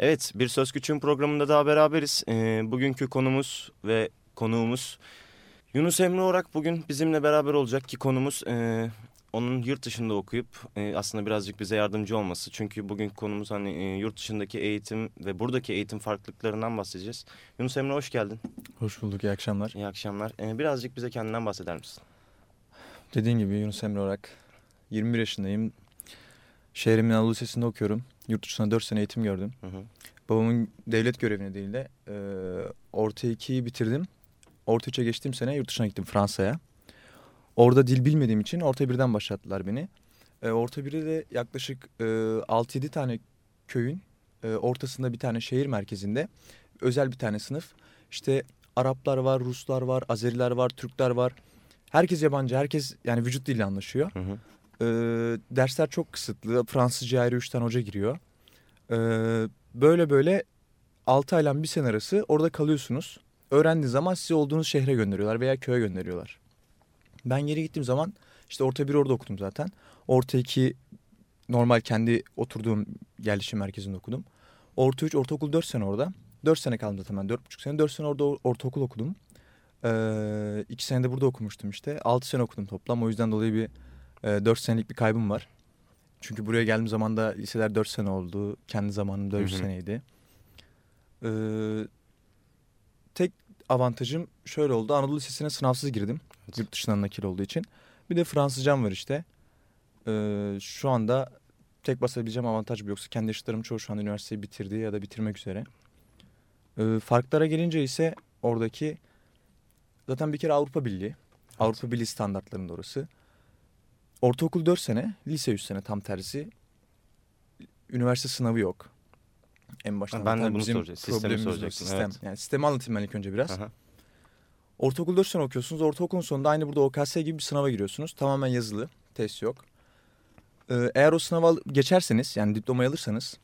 Evet, Bir Söz Küçüğün programında daha beraberiz. Ee, bugünkü konumuz ve konuğumuz Yunus Emre Orak bugün bizimle beraber olacak ki konumuz e, onun yurt dışında okuyup e, aslında birazcık bize yardımcı olması. Çünkü bugün konumuz hani e, yurt dışındaki eğitim ve buradaki eğitim farklılıklarından bahsedeceğiz. Yunus Emre hoş geldin. Hoş bulduk, iyi akşamlar. İyi akşamlar. E, birazcık bize kendinden bahseder misin? Dediğin gibi Yunus Emre Orak. 21 yaşındayım. Şehrimin Anadolu Lisesi'nde okuyorum. Yurt dışında 4 sene eğitim gördüm. Hı hı. Babamın devlet görevine değil de e, orta 2'yi bitirdim. Orta 3'e geçtiğim sene yurt dışına gittim Fransa'ya. Orada dil bilmediğim için orta birden başlattılar beni. E, orta biri de yaklaşık e, 6-7 tane köyün e, ortasında bir tane şehir merkezinde özel bir tane sınıf. İşte Araplar var, Ruslar var, Azeriler var, Türkler var. Herkes yabancı, herkes yani vücut diliyle anlaşıyor. Hı hı. E, dersler çok kısıtlı. Fransızca ayrı üç tane hoca giriyor. E, böyle böyle 6 ayla bir sene arası orada kalıyorsunuz. Öğrendiğiniz zaman sizi olduğunuz şehre gönderiyorlar veya köye gönderiyorlar. Ben geri gittiğim zaman işte orta bir orada okudum zaten. Orta iki normal kendi oturduğum yerleşim merkezinde okudum. Orta üç, ortaokul dört sene orada. Dört sene kaldım zaten ben. Dört buçuk sene. Dört sene orada ortaokul okudum. Ee, iki sene de burada okumuştum işte. Altı sene okudum toplam. O yüzden dolayı bir e, dört senelik bir kaybım var. Çünkü buraya geldiğim zaman da liseler dört sene oldu. Kendi zamanımda üç seneydi. Ee, tek avantajım şöyle oldu. Anadolu Lisesi'ne sınavsız girdim. Evet. Yurt dışından nakil olduğu için. Bir de Fransızcam var işte. Ee, şu anda tek basabileceğim avantaj bu. Yoksa kendi yaşıtlarım çoğu şu an üniversiteyi bitirdi ya da bitirmek üzere. Ee, farklara gelince ise oradaki zaten bir kere Avrupa Birliği. Evet. Avrupa Birliği standartlarında orası. Ortaokul 4 sene, lise 3 sene tam tersi. Üniversite sınavı yok. En baştan. Ben de bunu soracağım. Sistemi soracaksın. Sistem. Evet. Yani sistemi anlatayım ben ilk önce biraz. Aha. Ortaokul 4 sene okuyorsunuz. Ortaokulun sonunda aynı burada OKS gibi bir sınava giriyorsunuz. Tamamen yazılı. Test yok. Ee, eğer o sınava geçerseniz yani diplomayı alırsanız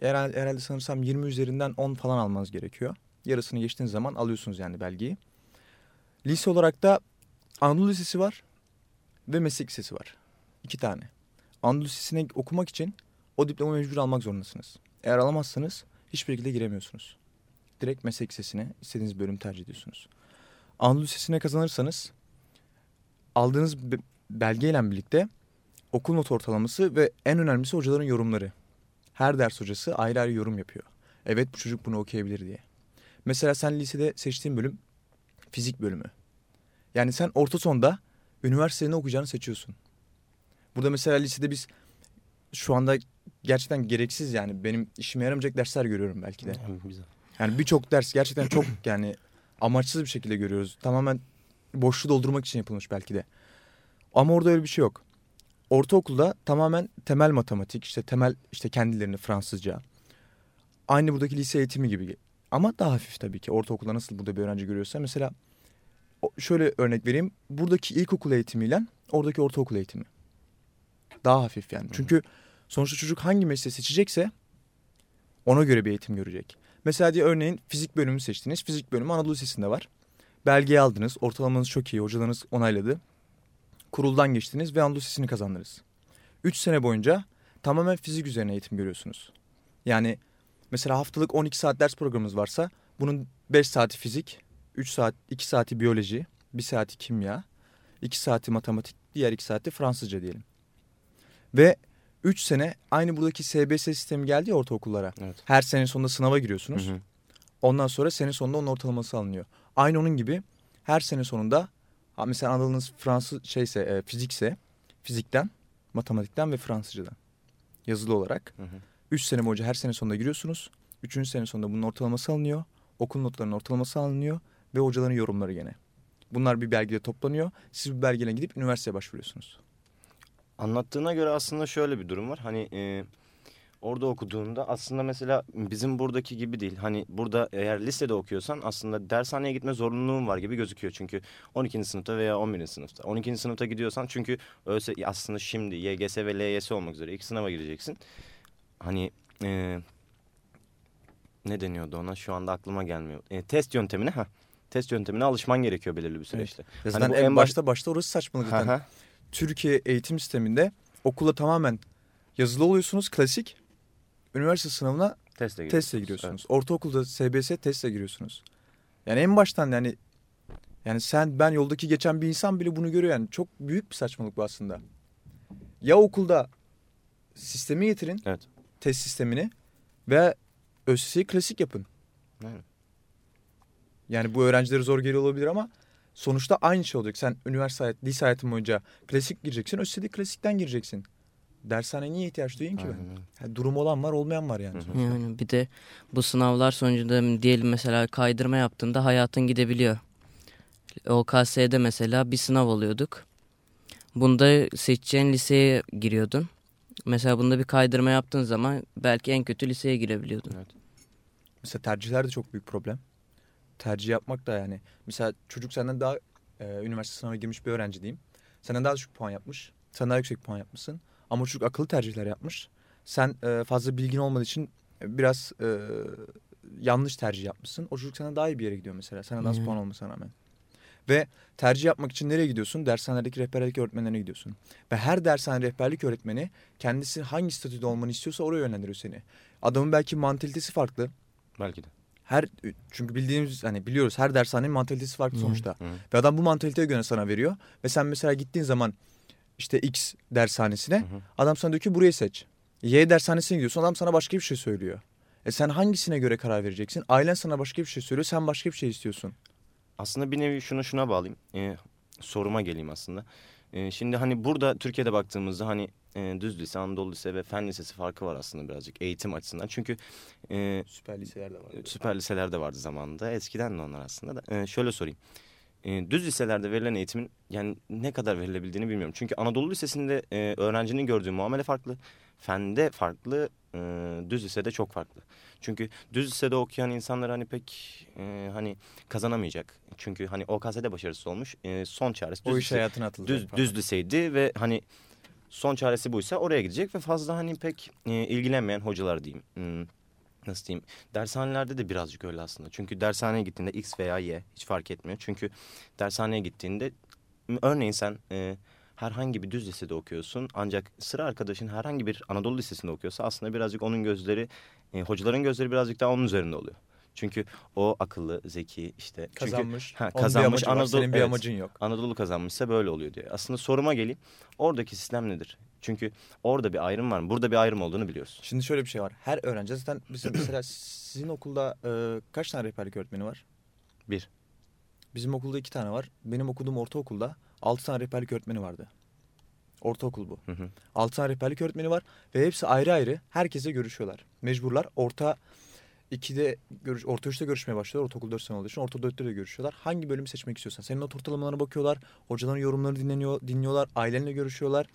herhalde, herhalde sanırsam 20 üzerinden 10 falan almanız gerekiyor. Yarısını geçtiğiniz zaman alıyorsunuz yani belgeyi. Lise olarak da Anadolu Lisesi var ve meslek lisesi var. İki tane. Anadolu Lisesi'ne okumak için o diploma mecbur almak zorundasınız. Eğer alamazsanız hiçbir şekilde giremiyorsunuz. Direkt meslek lisesine istediğiniz bölüm tercih ediyorsunuz. Anadolu Lisesi'ne kazanırsanız aldığınız belgeyle birlikte okul not ortalaması ve en önemlisi hocaların yorumları. Her ders hocası ayrı ayrı yorum yapıyor. Evet bu çocuk bunu okuyabilir diye. Mesela sen lisede seçtiğin bölüm fizik bölümü. Yani sen orta sonda üniversitede ne okuyacağını seçiyorsun. Burada mesela lisede biz şu anda gerçekten gereksiz yani benim işime yaramayacak dersler görüyorum belki de. Güzel. Yani birçok ders gerçekten çok yani amaçsız bir şekilde görüyoruz. Tamamen boşluğu doldurmak için yapılmış belki de. Ama orada öyle bir şey yok. Ortaokulda tamamen temel matematik, işte temel işte kendilerini Fransızca. Aynı buradaki lise eğitimi gibi. Ama daha hafif tabii ki. Ortaokulda nasıl burada bir öğrenci görüyorsa. Mesela şöyle örnek vereyim. Buradaki ilkokul eğitimiyle oradaki ortaokul eğitimi. Daha hafif yani. Çünkü sonuçta çocuk hangi mesleği seçecekse ona göre bir eğitim görecek. Mesela diye örneğin fizik bölümü seçtiniz. Fizik bölümü Anadolu Lisesi'nde var. Belgeyi aldınız. Ortalamanız çok iyi. Hocalarınız onayladı. Kuruldan geçtiniz ve Anadolu Lisesi'ni kazandınız. Üç sene boyunca tamamen fizik üzerine eğitim görüyorsunuz. Yani mesela haftalık 12 saat ders programımız varsa bunun 5 saati fizik, 3 saat, 2 saati biyoloji, 1 saati kimya, 2 saati matematik, diğer 2 saati Fransızca diyelim. Ve 3 sene aynı buradaki SBS sistemi geldi ya ortaokullara. Evet. Her sene sonunda sınava giriyorsunuz. Hı hı. Ondan sonra sene sonunda onun ortalaması alınıyor. Aynı onun gibi her sene sonunda mesela Anadolu'nuz Fransız şeyse e, fizikse fizikten, matematikten ve Fransızcadan yazılı olarak. 3 sene boyunca her sene sonunda giriyorsunuz. Üçüncü sene sonunda bunun ortalaması alınıyor. Okul notlarının ortalaması alınıyor ve hocaların yorumları gene. Bunlar bir belgede toplanıyor. Siz bu belgeyle gidip üniversiteye başvuruyorsunuz. Anlattığına göre aslında şöyle bir durum var. Hani e, orada okuduğunda aslında mesela bizim buradaki gibi değil. Hani burada eğer lisede okuyorsan aslında dershaneye gitme zorunluluğun var gibi gözüküyor. Çünkü 12. sınıfta veya 11. sınıfta. 12. sınıfta gidiyorsan çünkü ÖSS aslında şimdi YGS ve LYS olmak üzere iki sınava gireceksin. Hani e, ne deniyordu ona şu anda aklıma gelmiyor. E, test yöntemine ha test yöntemine alışman gerekiyor belirli bir süreçte. Evet. Hani en başta başta orası saçmalık zaten. Türkiye eğitim sisteminde okula tamamen yazılı oluyorsunuz klasik. Üniversite sınavına Testle testle giriyorsunuz. Evet. Ortaokulda SBS testle giriyorsunuz. Yani en baştan yani yani sen ben yoldaki geçen bir insan bile bunu görüyor yani. Çok büyük bir saçmalık bu aslında. Ya okulda sistemi getirin. Evet. Test sistemini ve ÖSS'yi klasik yapın. Evet. Yani bu öğrencilere zor geliyor olabilir ama sonuçta aynı şey olacak. Sen üniversite hayat, lise hayatın boyunca klasik gireceksin. ÖSS'de klasikten gireceksin. Dershane niye ihtiyaç duyayım ki ben? Yani durum olan var olmayan var yani. Yani bir de bu sınavlar sonucunda diyelim mesela kaydırma yaptığında hayatın gidebiliyor. OKS'de mesela bir sınav oluyorduk. Bunda seçeceğin liseye giriyordun. Mesela bunda bir kaydırma yaptığın zaman belki en kötü liseye girebiliyordun. Evet. Mesela tercihler de çok büyük problem. Tercih yapmak da yani. Mesela çocuk senden daha e, üniversite sınavına girmiş bir öğrenci diyeyim. Senden daha düşük puan yapmış. Sen daha yüksek puan yapmışsın. Ama çocuk akıllı tercihler yapmış. Sen e, fazla bilgin olmadığı için biraz e, yanlış tercih yapmışsın. O çocuk sana daha iyi bir yere gidiyor mesela. Sana daha az puan olmasına rağmen. Ve tercih yapmak için nereye gidiyorsun? Dershanelerdeki rehberlik öğretmenlerine gidiyorsun. Ve her dershane rehberlik öğretmeni kendisi hangi statüde olmanı istiyorsa oraya yönlendiriyor seni. Adamın belki mantalitesi farklı. Belki de. Her çünkü bildiğimiz hani biliyoruz her dershanenin mantalitesi farklı sonuçta. Hı. Ve adam bu mantaliteye göre sana veriyor. Ve sen mesela gittiğin zaman işte X dershanesine hı. adam sana diyor ki burayı seç. Y dershanesine gidiyorsun adam sana başka bir şey söylüyor. E sen hangisine göre karar vereceksin? Ailen sana başka bir şey söylüyor sen başka bir şey istiyorsun. Aslında bir nevi şunu şuna bağlayayım. Ee, soruma geleyim aslında. Ee, şimdi hani burada Türkiye'de baktığımızda hani e, düz lise, Anadolu lise ve fen lisesi farkı var aslında birazcık eğitim açısından. Çünkü e, süper liseler de vardı. Süper liseler de vardı zamanında. Eskiden de onlar aslında da. E, şöyle sorayım. E, düz liselerde verilen eğitimin yani ne kadar verilebildiğini bilmiyorum. Çünkü Anadolu Lisesi'nde e, öğrencinin gördüğü muamele farklı. Fende farklı, e, düz lisede çok farklı. Çünkü düz lisede okuyan insanlar hani pek e, hani kazanamayacak. Çünkü hani OKS'de başarısız olmuş. E, son çaresi düz, o iş hayatına atılacak. Düz, düz liseydi ve hani son çaresi buysa oraya gidecek ve fazla hani pek e, ilgilenmeyen hocalar diyeyim. Hmm nasıl diyeyim dershanelerde de birazcık öyle aslında. Çünkü dershaneye gittiğinde X veya Y hiç fark etmiyor. Çünkü dershaneye gittiğinde örneğin sen e, herhangi bir düz lisede okuyorsun ancak sıra arkadaşın herhangi bir Anadolu lisesinde okuyorsa aslında birazcık onun gözleri e, hocaların gözleri birazcık daha onun üzerinde oluyor. Çünkü o akıllı, zeki işte. Kazanmış. Çünkü, ha, kazanmış. Bir Anadolu, var, senin bir evet, amacın yok. Anadolu kazanmışsa böyle oluyor diye. Aslında soruma geleyim. Oradaki sistem nedir? Çünkü orada bir ayrım var mı? Burada bir ayrım olduğunu biliyoruz. Şimdi şöyle bir şey var. Her öğrenci zaten mesela sizin okulda e, kaç tane rehberlik öğretmeni var? Bir. Bizim okulda iki tane var. Benim okuduğum ortaokulda altı tane rehberlik öğretmeni vardı. Ortaokul bu. Hı hı. Altı tane rehberlik öğretmeni var ve hepsi ayrı ayrı herkese görüşüyorlar. Mecburlar. Orta 2'de görüş, orta 3'te görüşmeye başlıyorlar. Ortaokul 4 sene olduğu için orta 4'te de görüşüyorlar. Hangi bölümü seçmek istiyorsan. Senin not ortalamalarına bakıyorlar. Hocaların yorumlarını dinleniyor, dinliyorlar. Ailenle görüşüyorlar.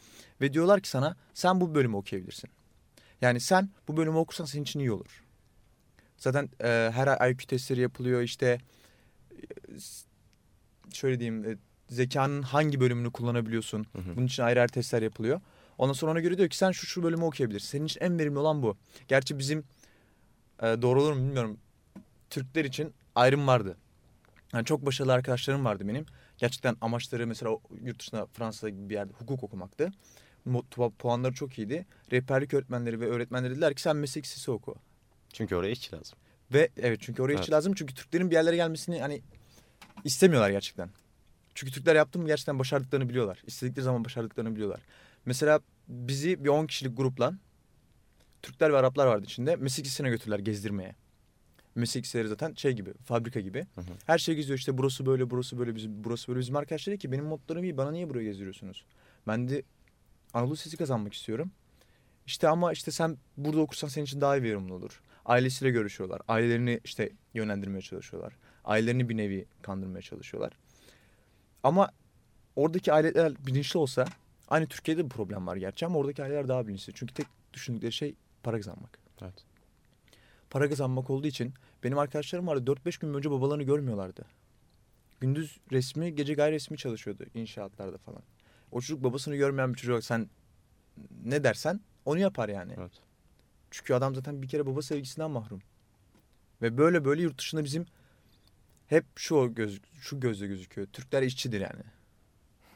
Ve diyorlar ki sana sen bu bölümü okuyabilirsin. Yani sen bu bölümü okursan senin için iyi olur. Zaten e, her ay IQ testleri yapılıyor. İşte e, şöyle diyeyim e, zekanın hangi bölümünü kullanabiliyorsun. Hı hı. Bunun için ayrı ayrı testler yapılıyor. Ondan sonra ona göre diyor ki sen şu şu bölümü okuyabilirsin. Senin için en verimli olan bu. Gerçi bizim e, doğru olur mu bilmiyorum. Türkler için ayrım vardı. Yani çok başarılı arkadaşlarım vardı benim. Gerçekten amaçları mesela yurt dışında Fransa'da gibi bir yerde hukuk okumaktı. Puanları çok iyiydi. Rehberlik öğretmenleri ve öğretmenleri dediler ki sen meslek lisesi oku. Çünkü oraya işçi lazım. Ve evet çünkü oraya evet. işçi lazım. Çünkü Türklerin bir yerlere gelmesini hani istemiyorlar gerçekten. Çünkü Türkler yaptım gerçekten başardıklarını biliyorlar. İstedikleri zaman başardıklarını biliyorlar. Mesela bizi bir 10 kişilik grupla Türkler ve Araplar vardı içinde. Meslek lisesine götürdüler gezdirmeye. Meslek liseleri zaten şey gibi, fabrika gibi. Hı hı. Her şey geziyor işte burası böyle, burası böyle, bizim, burası böyle. Bizim arkadaşlar dedi ki benim modlarım iyi, bana niye buraya gezdiriyorsunuz? Ben de Anadolu Sesi kazanmak istiyorum. İşte ama işte sen burada okursan senin için daha iyi verimli olur. Ailesiyle görüşüyorlar. Ailelerini işte yönlendirmeye çalışıyorlar. Ailelerini bir nevi kandırmaya çalışıyorlar. Ama oradaki aileler bilinçli olsa aynı Türkiye'de bir problem var gerçi ama oradaki aileler daha bilinçli. Çünkü tek düşündükleri şey para kazanmak. Evet. Para kazanmak olduğu için benim arkadaşlarım vardı 4-5 gün önce babalarını görmüyorlardı. Gündüz resmi, gece gayri resmi çalışıyordu inşaatlarda falan. O çocuk babasını görmeyen bir çocuk sen ne dersen onu yapar yani. Evet. Çünkü adam zaten bir kere baba sevgisinden mahrum. Ve böyle böyle yurt dışında bizim hep şu göz şu gözle gözüküyor. Türkler işçidir yani.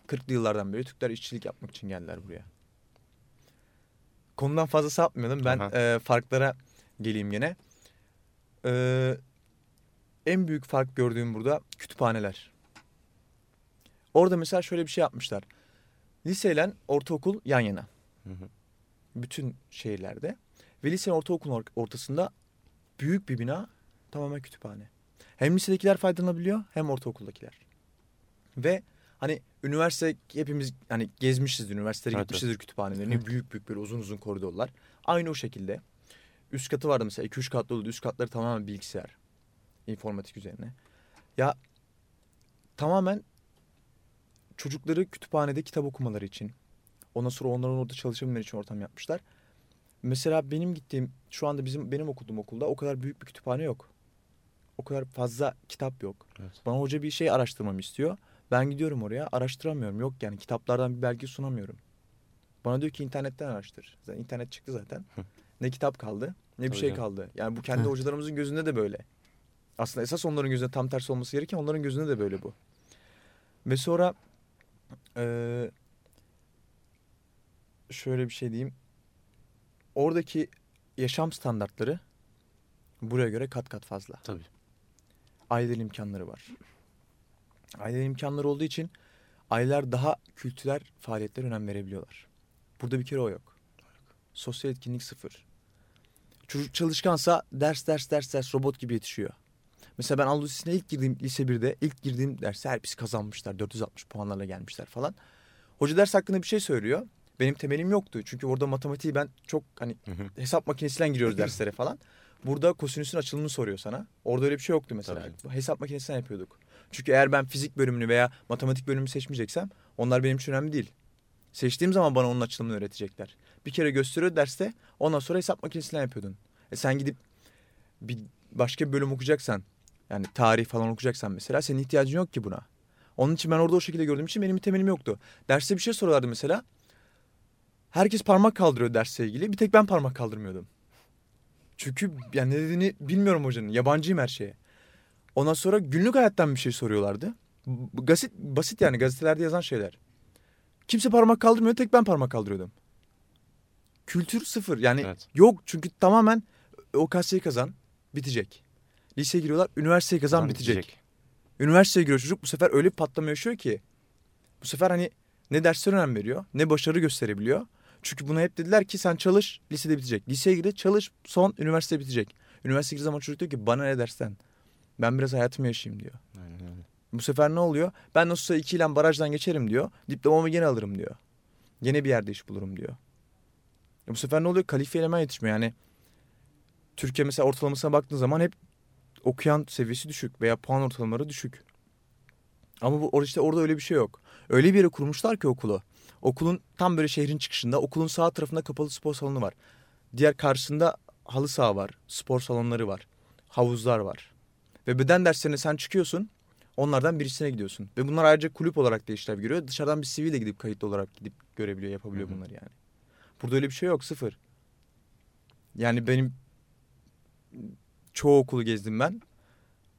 40'lı yıllardan beri Türkler işçilik yapmak için geldiler buraya konudan fazla sapmıyordum. Ben e, farklara geleyim gene. Ee, en büyük fark gördüğüm burada kütüphaneler. Orada mesela şöyle bir şey yapmışlar. Liseyle ortaokul yan yana. Hı hı. Bütün şehirlerde. Ve lise ortaokulun ortasında büyük bir bina tamamen kütüphane. Hem lisedekiler faydalanabiliyor hem ortaokuldakiler. Ve hani üniversite hepimiz hani gezmişiz üniversitelere Evet, gitmişizdir kütüphanelerini. Evet. Büyük büyük böyle uzun uzun koridorlar. Aynı o şekilde. Üst katı vardı mesela 2-3 katlı oldu. Üst katları tamamen bilgisayar. informatik üzerine. Ya tamamen çocukları kütüphanede kitap okumaları için. Ondan sonra onların orada çalışabilmeleri için ortam yapmışlar. Mesela benim gittiğim şu anda bizim benim okuduğum okulda o kadar büyük bir kütüphane yok. O kadar fazla kitap yok. Evet. Bana hoca bir şey araştırmamı istiyor. Ben gidiyorum oraya araştıramıyorum. Yok yani kitaplardan bir belge sunamıyorum. Bana diyor ki internetten araştır. Zaten internet çıktı zaten. ne kitap kaldı ne bir Tabii şey canım. kaldı. Yani bu kendi hocalarımızın gözünde de böyle. Aslında esas onların gözünde tam tersi olması gereken onların gözünde de böyle bu. Ve sonra eee, şöyle bir şey diyeyim. Oradaki yaşam standartları buraya göre kat kat fazla. Tabii. Aileler imkanları var. Aileler imkanları olduğu için aileler daha kültürel faaliyetlere önem verebiliyorlar. Burada bir kere o yok. Sosyal etkinlik sıfır. Çocuk çalışkansa ders ders ders ders robot gibi yetişiyor. Mesela ben Anadolu Lisesi'ne ilk girdiğim lise 1'de ilk girdiğim derste hepsi kazanmışlar. 460 puanlarla gelmişler falan. Hoca ders hakkında bir şey söylüyor. Benim temelim yoktu. Çünkü orada matematiği ben çok hani Hı hı. hesap makinesiyle giriyoruz derslere falan. Burada kosinüsün açılımını soruyor sana. Orada öyle bir şey yoktu mesela. Hesap makinesinden yapıyorduk. Çünkü eğer ben fizik bölümünü veya matematik bölümünü seçmeyeceksem onlar benim için önemli değil. Seçtiğim zaman bana onun açılımını öğretecekler. Bir kere gösteriyor derste ondan sonra hesap makinesinden yapıyordun. E sen gidip bir başka bir bölüm okuyacaksan yani tarih falan okuyacaksan mesela senin ihtiyacın yok ki buna. Onun için ben orada o şekilde gördüğüm için benim bir temelim yoktu. Derste bir şey soruyorlardı mesela. Herkes parmak kaldırıyor dersle ilgili. Bir tek ben parmak kaldırmıyordum. Çünkü yani ne dediğini bilmiyorum hocanın. Yabancıyım her şeye. Ondan sonra günlük hayattan bir şey soruyorlardı. Basit, basit yani gazetelerde yazan şeyler. Kimse parmak kaldırmıyor. Tek ben parmak kaldırıyordum. Kültür sıfır. Yani Evet. yok çünkü tamamen o kasayı kazan bitecek. Liseye giriyorlar. Üniversiteyi kazan Zaman bitecek. Üniversiteye giriyor çocuk bu sefer öyle bir patlama yaşıyor ki. Bu sefer hani ne dersler önem veriyor ne başarı gösterebiliyor. Çünkü buna hep dediler ki sen çalış lisede bitecek. Liseye gir çalış son üniversite bitecek. Üniversiteye girdiği zaman çocuk diyor ki bana ne dersten. Ben biraz hayatımı yaşayayım diyor. Aynen öyle. Bu sefer ne oluyor? Ben nasılsa iki ile barajdan geçerim diyor. Diplomamı gene alırım diyor. Gene bir yerde iş bulurum diyor. E bu sefer ne oluyor? Kalifiye eleman yetişmiyor. Yani Türkiye mesela ortalamasına baktığın zaman hep okuyan seviyesi düşük veya puan ortalamaları düşük. Ama bu işte orada öyle bir şey yok. Öyle bir yere kurmuşlar ki okulu. Okulun tam böyle şehrin çıkışında okulun sağ tarafında kapalı spor salonu var. Diğer karşısında halı saha var, spor salonları var, havuzlar var. Ve beden derslerine sen çıkıyorsun, onlardan birisine gidiyorsun. Ve bunlar ayrıca kulüp olarak da işlev görüyor. Dışarıdan bir CV de gidip kayıtlı olarak gidip görebiliyor, yapabiliyor Hı hı. bunları yani. Burada öyle bir şey yok, sıfır. Yani benim çoğu okulu gezdim ben.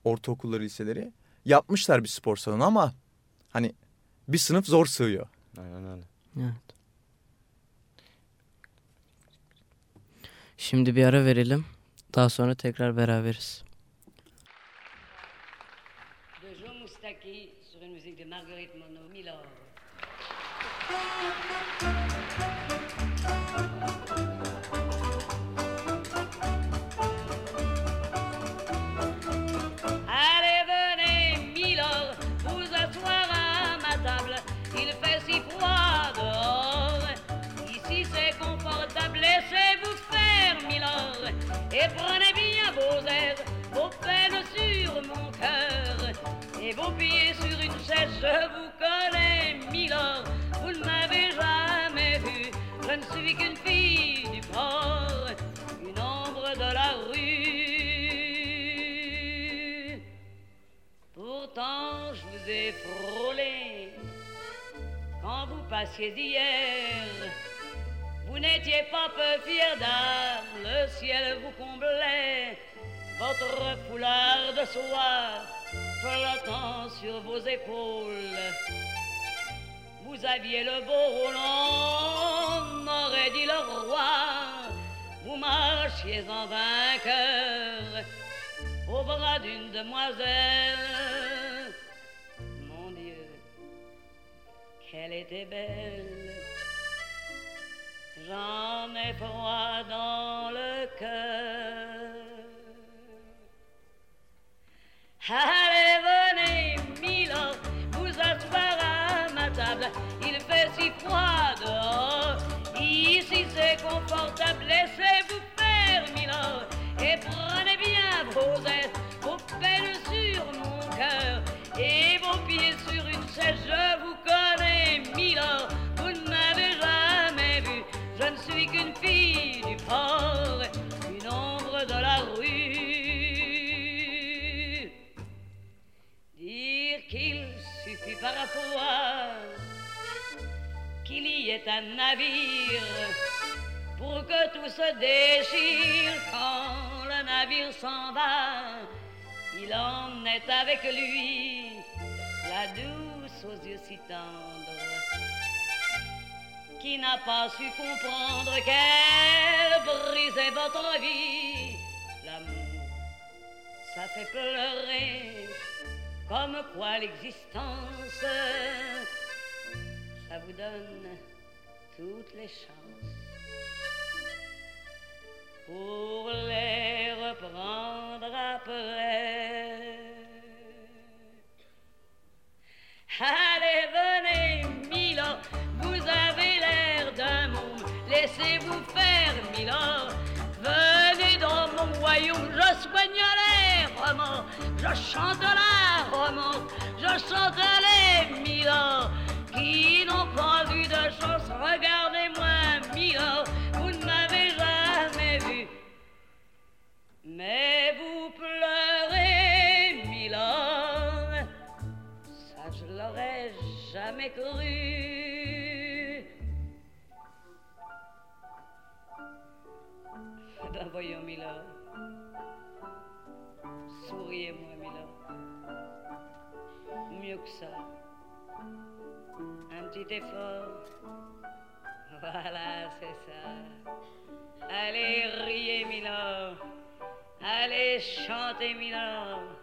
Ortaokulları, liseleri. Yapmışlar bir spor salonu ama hani bir sınıf zor sığıyor. Aynen öyle. Evet. Şimdi bir ara verelim. Daha sonra tekrar beraberiz. De soie flottant sur vos épaules. Vous aviez le beau nom, m'aurait dit le roi. Vous marchiez en vainqueur au bras d'une demoiselle. Mon Dieu, qu'elle était belle. J'en ai froid dans le cœur. Allez, venez, Milo, vous asseoir à ma table. Il fait si froid dehors. Ici c'est confortable. Laissez-vous faire, Milo. Et prenez bien vos ailes, ait un navire pour que tout se déchire quand le navire s'en va. Il emmenait avec lui la douce aux yeux si tendres qui n'a pas su comprendre qu'elle brisait votre vie. L'amour, ça fait pleurer comme quoi l'existence, ça vous donne toutes les chances pour les reprendre après. Allez, venez, Milo, vous avez l'air d'un môme, laissez-vous faire, Milo. Venez dans mon royaume, je soignerai romans, je chante la romance, je chante les Milo qui n'ont pas. Regardez-moi, Milo, vous ne m'avez jamais vu. Mais vous pleurez, Milo, ça je l'aurais jamais cru. Ben voyons, Milo. Souriez-moi, Milo. Mieux que ça. Un petit effort. Voilà, c'est ça. Allez, riez, Milo. Allez, chantez, Milo.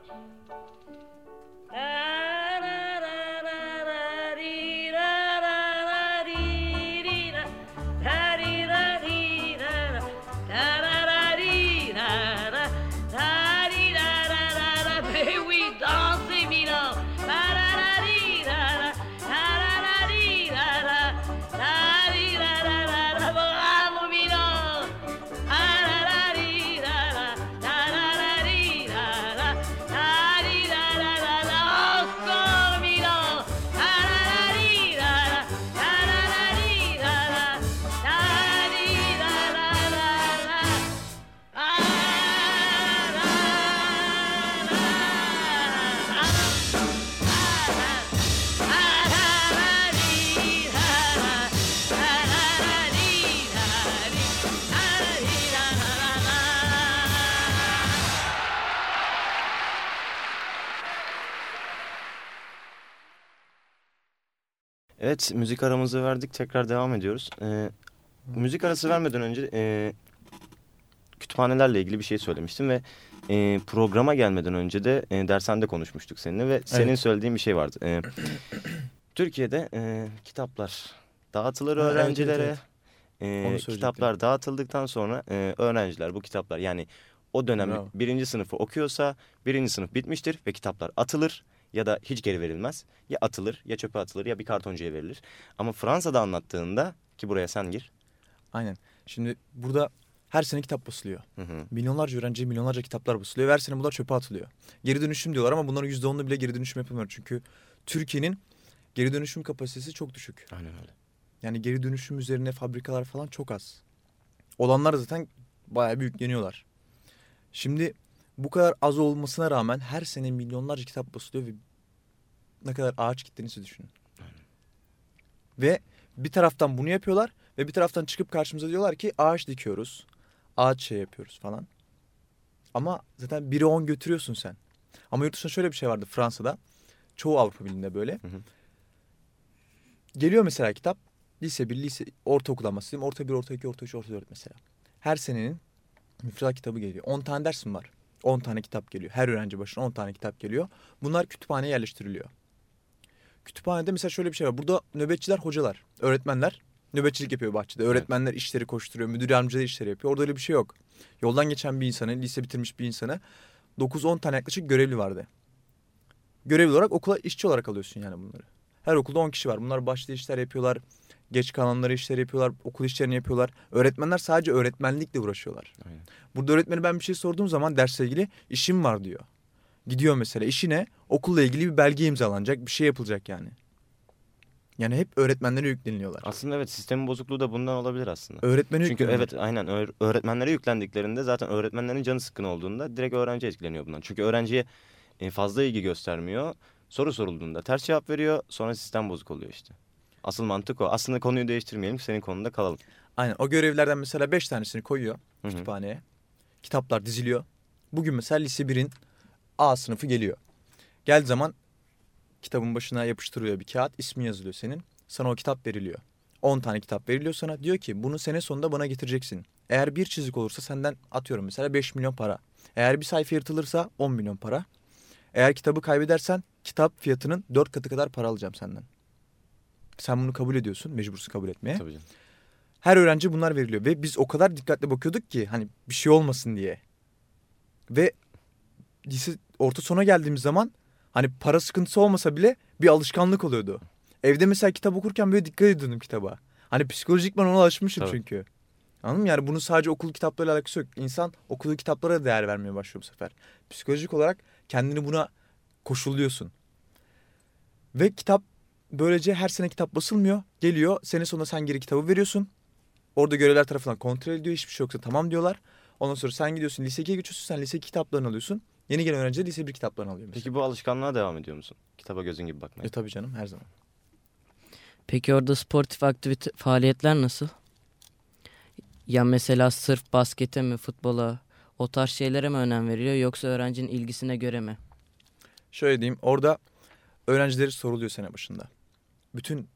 Evet müzik aramızı verdik tekrar devam ediyoruz. Ee, müzik arası vermeden önce e, kütüphanelerle ilgili bir şey söylemiştim ve e, programa gelmeden önce de e, dershanede konuşmuştuk seninle ve senin Evet. söylediğin bir şey vardı. E, Türkiye'de e, kitaplar dağıtılır Ha, evet, öğrencilere. evet, E, söyleyecektim. kitaplar dağıtıldıktan sonra e, öğrenciler bu kitaplar yani o dönem Bravo. birinci sınıfı okuyorsa birinci sınıf bitmiştir ve kitaplar atılır ya da hiç geri verilmez. Ya atılır ya çöpe atılır ya bir kartoncuya verilir. Ama Fransa'da anlattığında ki buraya sen gir. Aynen. Şimdi burada her sene kitap basılıyor. Hı hı. Milyonlarca öğrenciye milyonlarca kitaplar basılıyor. Her sene bunlar çöpe atılıyor. Geri dönüşüm diyorlar ama bunların %10'unu bile geri dönüşüm yapamıyor. Çünkü Türkiye'nin geri dönüşüm kapasitesi çok düşük. Aynen öyle. Yani geri dönüşüm üzerine fabrikalar falan çok az. Olanlar zaten bayağı bir yükleniyorlar. Şimdi bu kadar az olmasına rağmen her sene milyonlarca kitap basılıyor ve ne kadar ağaç gittiğinizi düşünün. Ve bir taraftan bunu yapıyorlar ve bir taraftan çıkıp karşımıza diyorlar ki ağaç dikiyoruz. Ağaç şey yapıyoruz falan. Ama zaten biri on götürüyorsun sen. Ama yurt dışında şöyle bir şey vardı Fransa'da. Çoğu Avrupa Birliği'nde böyle. Hı hı. Geliyor mesela kitap. Lise 1, lise, ortaokul ama. Orta 1, orta 2, orta 3, orta 4 mesela. her senenin müfredat kitabı geliyor. 10 tane dersim var. 10 tane kitap geliyor. Her öğrenci başına 10 tane kitap geliyor. Bunlar kütüphaneye yerleştiriliyor. Kütüphanede mesela şöyle bir şey var. Burada nöbetçiler hocalar, öğretmenler nöbetçilik yapıyor bahçede. Öğretmenler işleri koşturuyor, müdür yardımcıları işleri yapıyor. Orada öyle bir şey yok. Yoldan geçen bir insanı, lise bitirmiş bir insanı 9-10 tane yaklaşık görevli vardı. Görevli olarak okula işçi olarak alıyorsun yani bunları. Her okulda 10 kişi var. Bunlar başta işler yapıyorlar. Geç kalanları işler yapıyorlar. Okul işlerini yapıyorlar. Öğretmenler sadece öğretmenlikle uğraşıyorlar. Aynen. Burada öğretmeni ben bir şey sorduğum zaman dersle ilgili işim var diyor. Gidiyor mesela işi ne? Okulla ilgili bir belge imzalanacak bir şey yapılacak yani. Yani hep öğretmenlere yükleniliyorlar. Aslında evet sistemin bozukluğu da bundan olabilir aslında. Öğretmene Çünkü evet aynen öğ- öğretmenlere yüklendiklerinde zaten öğretmenlerin canı sıkkın olduğunda direkt öğrenci etkileniyor bundan. Çünkü öğrenciye e, fazla ilgi göstermiyor. Soru sorulduğunda ters cevap veriyor sonra sistem bozuk oluyor işte. Asıl mantık o. Aslında konuyu değiştirmeyelim senin konunda kalalım. Aynen o görevlerden mesela 5 tanesini koyuyor Hı hı. kütüphaneye. Kitaplar diziliyor. Bugün mesela lise 1'in A sınıfı geliyor. Geldiği zaman kitabın başına yapıştırılıyor bir kağıt. ismi yazılıyor senin. Sana o kitap veriliyor. 10 tane kitap veriliyor sana. Diyor ki bunu sene sonunda bana getireceksin. Eğer bir çizik olursa senden atıyorum mesela 5 milyon para. Eğer bir sayfa yırtılırsa 10 milyon para. Eğer kitabı kaybedersen kitap fiyatının 4 katı kadar para alacağım senden. Sen bunu kabul ediyorsun. Mecbursun kabul etmeye. Tabii canım. Her öğrenci bunlar veriliyor ve biz o kadar dikkatli bakıyorduk ki hani bir şey olmasın diye. Ve lise orta sona geldiğimiz zaman hani para sıkıntısı olmasa bile bir alışkanlık oluyordu. Evde mesela kitap okurken böyle dikkat ediyordum kitaba. Hani psikolojik ben ona alışmışım Tabii. çünkü. Anladın mı? Yani bunun sadece okul kitaplarıyla alakası yok. İnsan okuduğu kitaplara da değer vermeye başlıyor bu sefer. Psikolojik olarak kendini buna koşulluyorsun. Ve kitap böylece her sene kitap basılmıyor. Geliyor sene sonunda sen geri kitabı veriyorsun. Orada görevler tarafından kontrol ediyor. Hiçbir şey yoksa tamam diyorlar. Ondan sonra sen gidiyorsun lise 2'ye geçiyorsun. Sen lise 2 kitaplarını alıyorsun. Yeni gelen öğrenci de lise 1 kitaplarını alıyor. mesela. Peki bu alışkanlığa devam ediyor musun? Kitaba gözün gibi bakmaya. E tabii canım her zaman. Peki orada sportif aktivite faaliyetler nasıl? Ya mesela sırf baskete mi, futbola, o tarz şeylere mi önem veriliyor yoksa öğrencinin ilgisine göre mi? Şöyle diyeyim orada öğrencileri soruluyor sene başında. Bütün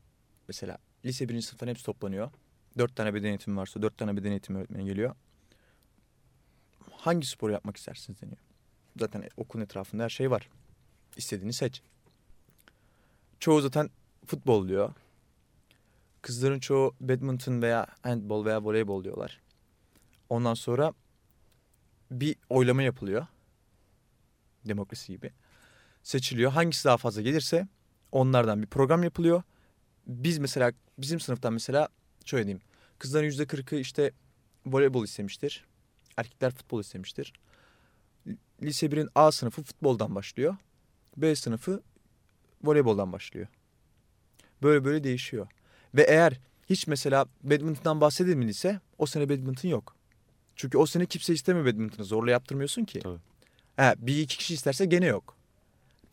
mesela lise 1. sınıftan hepsi toplanıyor. Dört tane beden eğitimi varsa dört tane beden eğitimi öğretmeni geliyor. Hangi sporu yapmak istersiniz deniyor. Zaten okulun etrafında her şey var. İstediğini seç. Çoğu zaten futbol diyor. Kızların çoğu badminton veya handball veya voleybol diyorlar. Ondan sonra bir oylama yapılıyor. Demokrasi gibi seçiliyor. Hangisi daha fazla gelirse onlardan bir program yapılıyor. Biz mesela bizim sınıftan mesela şöyle diyeyim. Kızların yüzde kırkı işte voleybol istemiştir. Erkekler futbol istemiştir. Lise 1'in A sınıfı futboldan başlıyor. B sınıfı voleyboldan başlıyor. Böyle böyle değişiyor. Ve eğer hiç mesela badminton'dan bahsedilmediyse o sene badminton yok. Çünkü o sene kimse istemiyor badminton'ı. Zorla yaptırmıyorsun ki. Tabii. He, bir iki kişi isterse gene yok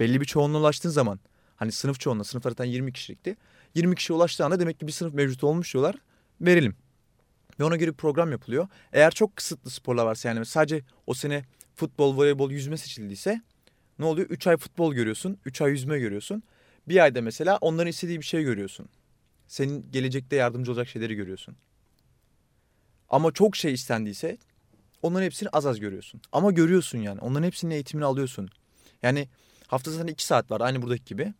belli bir çoğunluğa ulaştığın zaman hani sınıf çoğunluğu sınıf zaten 20 kişilikti. 20 kişi ulaştığı anda demek ki bir sınıf mevcut olmuş diyorlar. Verelim. Ve ona göre bir program yapılıyor. Eğer çok kısıtlı sporlar varsa yani sadece o sene futbol, voleybol, yüzme seçildiyse ne oluyor? 3 ay futbol görüyorsun, 3 ay yüzme görüyorsun. Bir ayda mesela onların istediği bir şey görüyorsun. Senin gelecekte yardımcı olacak şeyleri görüyorsun. Ama çok şey istendiyse onların hepsini az az görüyorsun. Ama görüyorsun yani. Onların hepsinin eğitimini alıyorsun. Yani Haftada zaten iki saat var aynı buradaki gibi.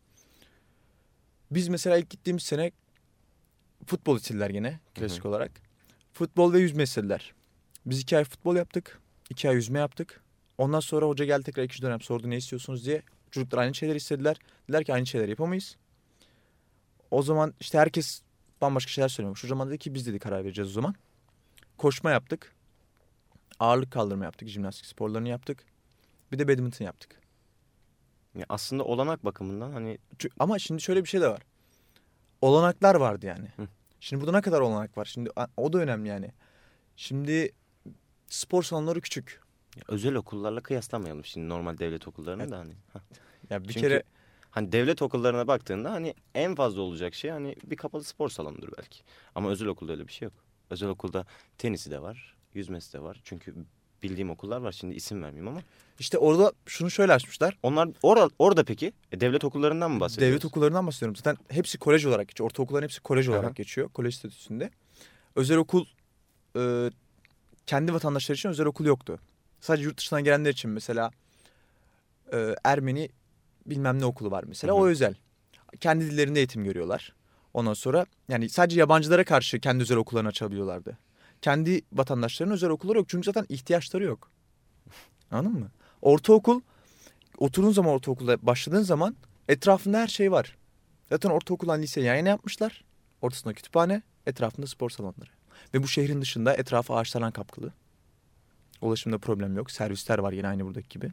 Biz mesela ilk gittiğimiz sene futbol istediler gene klasik Hı hı. olarak. Futbol ve yüzme istediler. Biz iki ay futbol yaptık. iki ay yüzme yaptık. Ondan sonra hoca geldi tekrar ikinci dönem sordu ne istiyorsunuz diye. Çocuklar aynı şeyleri istediler. Dediler ki aynı şeyleri yapamayız. O zaman işte herkes bambaşka şeyler. O zaman dedi ki biz dedi karar vereceğiz o zaman. Koşma yaptık. Ağırlık kaldırma yaptık. Jimnastik sporlarını yaptık. Bir de badminton yaptık. Ya aslında olanak bakımından hani Ama şimdi şöyle bir şey de var. Olanaklar vardı yani. Hı. Şimdi burada ne kadar olanak var? Şimdi o da önemli yani. Şimdi spor salonları küçük. ya özel okullarla kıyaslamayalım şimdi normal devlet okullarını da hani. Ya bir Çünkü kere Hani devlet okullarına baktığında hani en fazla olacak şey hani bir kapalı spor salonudur belki. Ama özel okulda öyle bir şey yok. Özel okulda tenisi de var, yüzmesi de var. Çünkü bildiğim okullar var şimdi isim vermeyeyim ama. işte orada şunu şöyle açmışlar. Onlar orada, orada peki e, devlet okullarından mı bahsediyoruz? Devlet okullarından bahsediyorum. Zaten hepsi kolej olarak geçiyor. Ortaokulların hepsi kolej olarak Aha. geçiyor. Kolej statüsünde. Özel okul e, kendi vatandaşları için özel okul yoktu. Sadece yurt dışından gelenler için mesela e, Ermeni bilmem ne okulu var mesela. Hı hı. O özel. Kendi dillerinde eğitim görüyorlar. Ondan sonra yani sadece yabancılara karşı kendi özel okullarını açabiliyorlardı. Kendi vatandaşlarının özel okulları yok. Çünkü zaten ihtiyaçları yok. Anladın mı? Ortaokul oturduğun zaman ortaokulda başladığın zaman etrafında her şey var. Zaten ortaokuldan lise yan yana yapmışlar. Ortasında kütüphane, etrafında spor salonları. Ve bu şehrin dışında etrafı ağaçlarla kapkılı. Ulaşımda problem yok. Servisler var yine aynı buradaki gibi.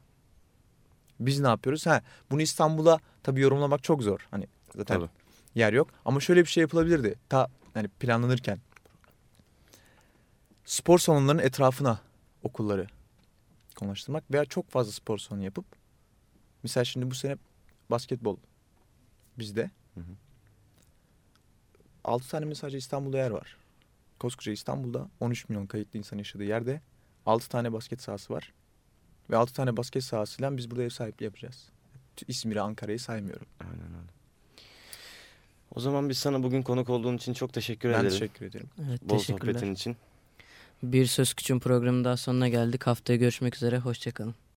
Biz ne yapıyoruz? Ha, bunu İstanbul'a tabii yorumlamak çok zor. Hani zaten Tabii. yer yok. Ama şöyle bir şey yapılabilirdi. Ta hani planlanırken. Spor salonlarının etrafına okulları konuşturmak veya çok fazla spor salonu yapıp mesela şimdi bu sene basketbol bizde. Hı hı. 6 tane mi sadece İstanbul'da yer var. Koskoca İstanbul'da 13 milyon kayıtlı insan yaşadığı yerde 6 tane basket sahası var. Ve 6 tane basket sahasıyla biz burada ev sahipliği yapacağız. İzmir'i, Ankara'yı saymıyorum. Aynen öyle. O zaman biz sana bugün konuk olduğun için çok teşekkür ben ederim. teşekkür ederim. Evet Bol sohbetin için. Bir Söz Küçüğün programının daha sonuna geldik. Haftaya görüşmek üzere. Hoşçakalın.